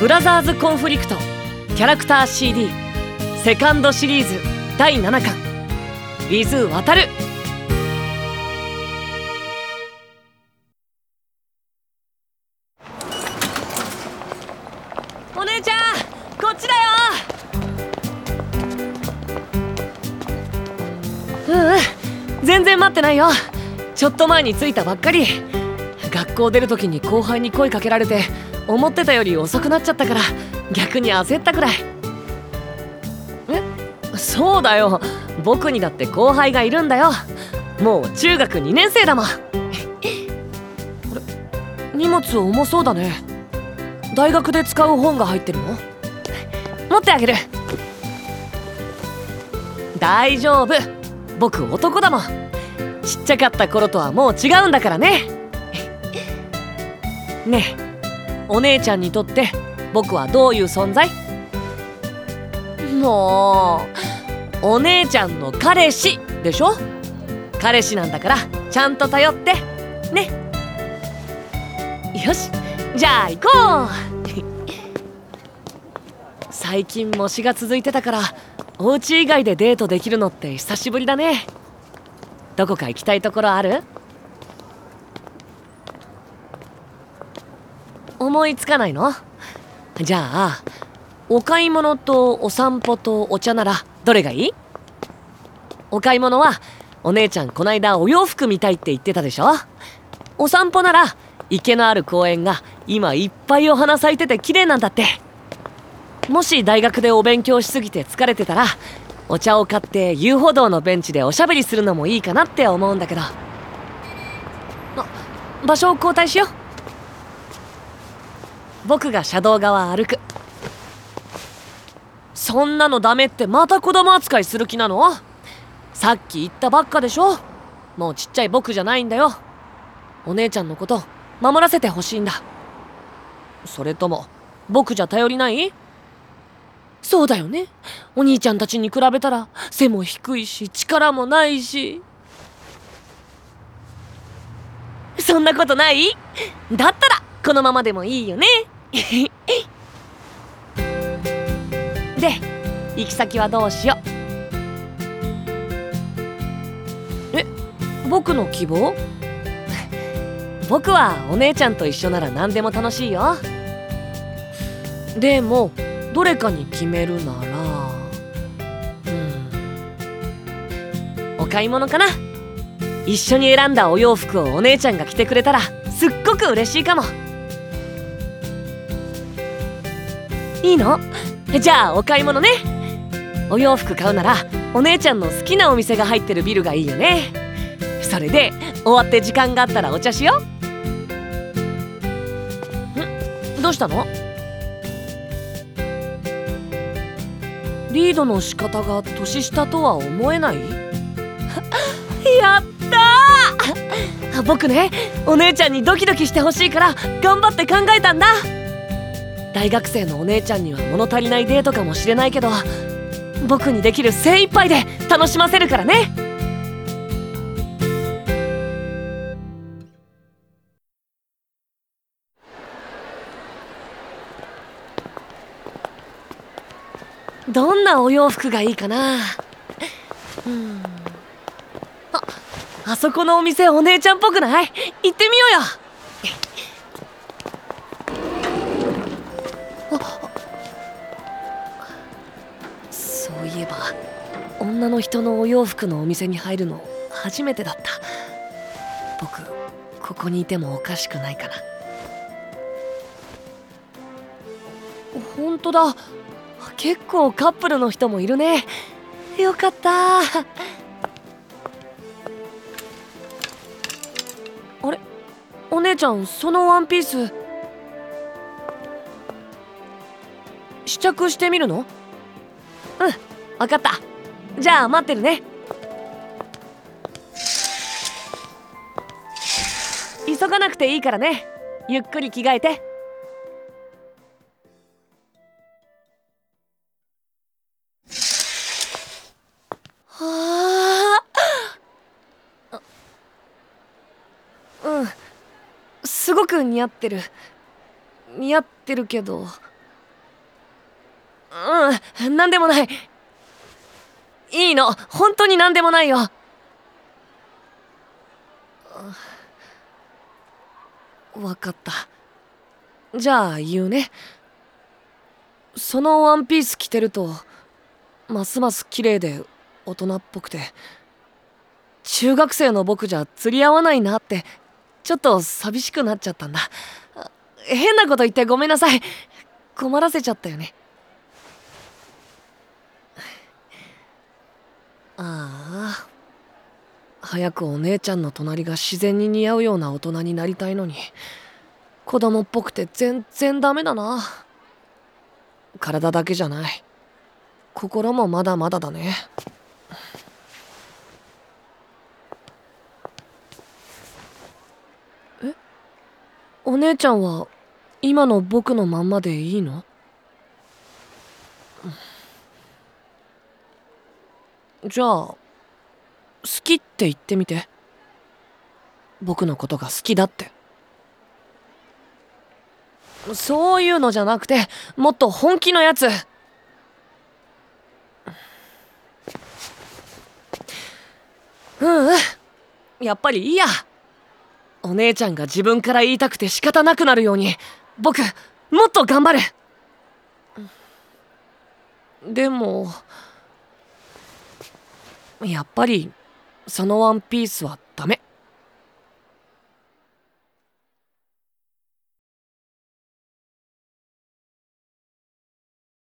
ブラザーズコンフリクト。キャラクター CD セカンドシリーズ。第7巻。with 渡る。お姉ちゃんこっちだよ。ううん。全然待ってないよ。ちょっと前に着いたばっかり。学校出る時に後輩に声かけられて思ってたより遅くなっちゃったから逆に焦ったくらい。え？そうだよ。僕にだって後輩がいるんだよ。もう中学2年生だもん。あれ？荷物重そうだね。大学で使う本が入ってるの？持ってあげる。大丈夫。僕男だもん。ちっちゃかった頃とはもう違うんだからね。ねえ。お姉ちゃんにとって僕はどういう存在？もうお姉ちゃんの彼氏でしょ？彼氏なんだからちゃんと頼って。ね。よしじゃあ行こう。最近模試が続いてたからお家以外でデートできるのって久しぶりだね。どこか行きたいところある？思いつかないの？じゃあお買い物とお散歩とお茶ならどれがいい？お買い物はお姉ちゃんこないだお洋服見たいって言ってたでしょ？お散歩なら池のある公園が今いっぱいお花咲いてて綺麗なんだって。もし大学でお勉強しすぎて疲れてたらお茶を買って遊歩道のベンチでおしゃべりするのもいいかなって思うんだけど。あ場所を交代しよう。僕が車道側歩く。そんなのダメってまた子供扱いする気なの？さっき言ったばっかでしょ？もうちっちゃい僕じゃないんだよ。お姉ちゃんのこと守らせてほしいんだ。それとも僕じゃ頼りない？そうだよね。お兄ちゃんたちに比べたら背も低いし力もないし。そんなことない？だったらこのままでもいいよね。で行き先はどうしよう。え僕の希望？僕はお姉ちゃんと一緒なら何でも楽しいよ。でもどれかに決めるなら。うん。お買い物かな。一緒に選んだお洋服をお姉ちゃんが着てくれたらすっごく嬉しいかも。いいの？じゃあお買い物ね。お洋服買うならお姉ちゃんの好きなお店が入ってるビルがいいよね。それで終わって時間があったらお茶しよう。ん？どうしたの？リードの仕方が年下とは思えない？やったー！僕ねお姉ちゃんにドキドキしてほしいから頑張って考えたんだ。大学生のお姉ちゃんには物足りないデートかもしれないけど僕にできる精一杯で楽しませるからね。どんなお洋服がいいかな？うん。ああそこのお店お姉ちゃんっぽくない？行ってみようよ。いえば女の人のお洋服のお店に入るの初めてだった。僕ここにいてもおかしくないかな。本当だ。結構カップルの人もいるね。よかった。あれ？お姉ちゃんそのワンピース試着してみるの？分かった。じゃあ待ってるね。急がなくていいからね。ゆっくり着替えて。はあ。うん。すごく似合ってる。似合ってるけど。うん。何でもない。いいの。本当に何でもないよ。分かった。じゃあ言うね。そのワンピース着てるとますます綺麗で大人っぽくて中学生の僕じゃ釣り合わないなってちょっと寂しくなっちゃったんだ。変なこと言ってごめんなさい。困らせちゃったよね。ああ。早くお姉ちゃんの隣が自然に似合うような大人になりたいのに。子供っぽくて全然ダメだな。体だけじゃない。心もまだまだだね。え？お姉ちゃんは今の僕のまんまでいいの？じゃあ好きって言ってみて。僕のことが好きだって。そういうのじゃなくてもっと本気のやつ。うんうん。やっぱりいいや。お姉ちゃんが自分から言いたくて仕方なくなるように僕もっと頑張るでもやっぱりそのワンピースはダメ。